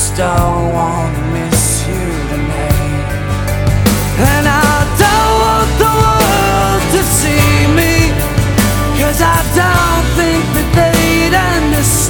just don't wanna miss you tonight. And I don't want the world to see me. Cause I don't think that they'd understand.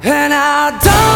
And I don't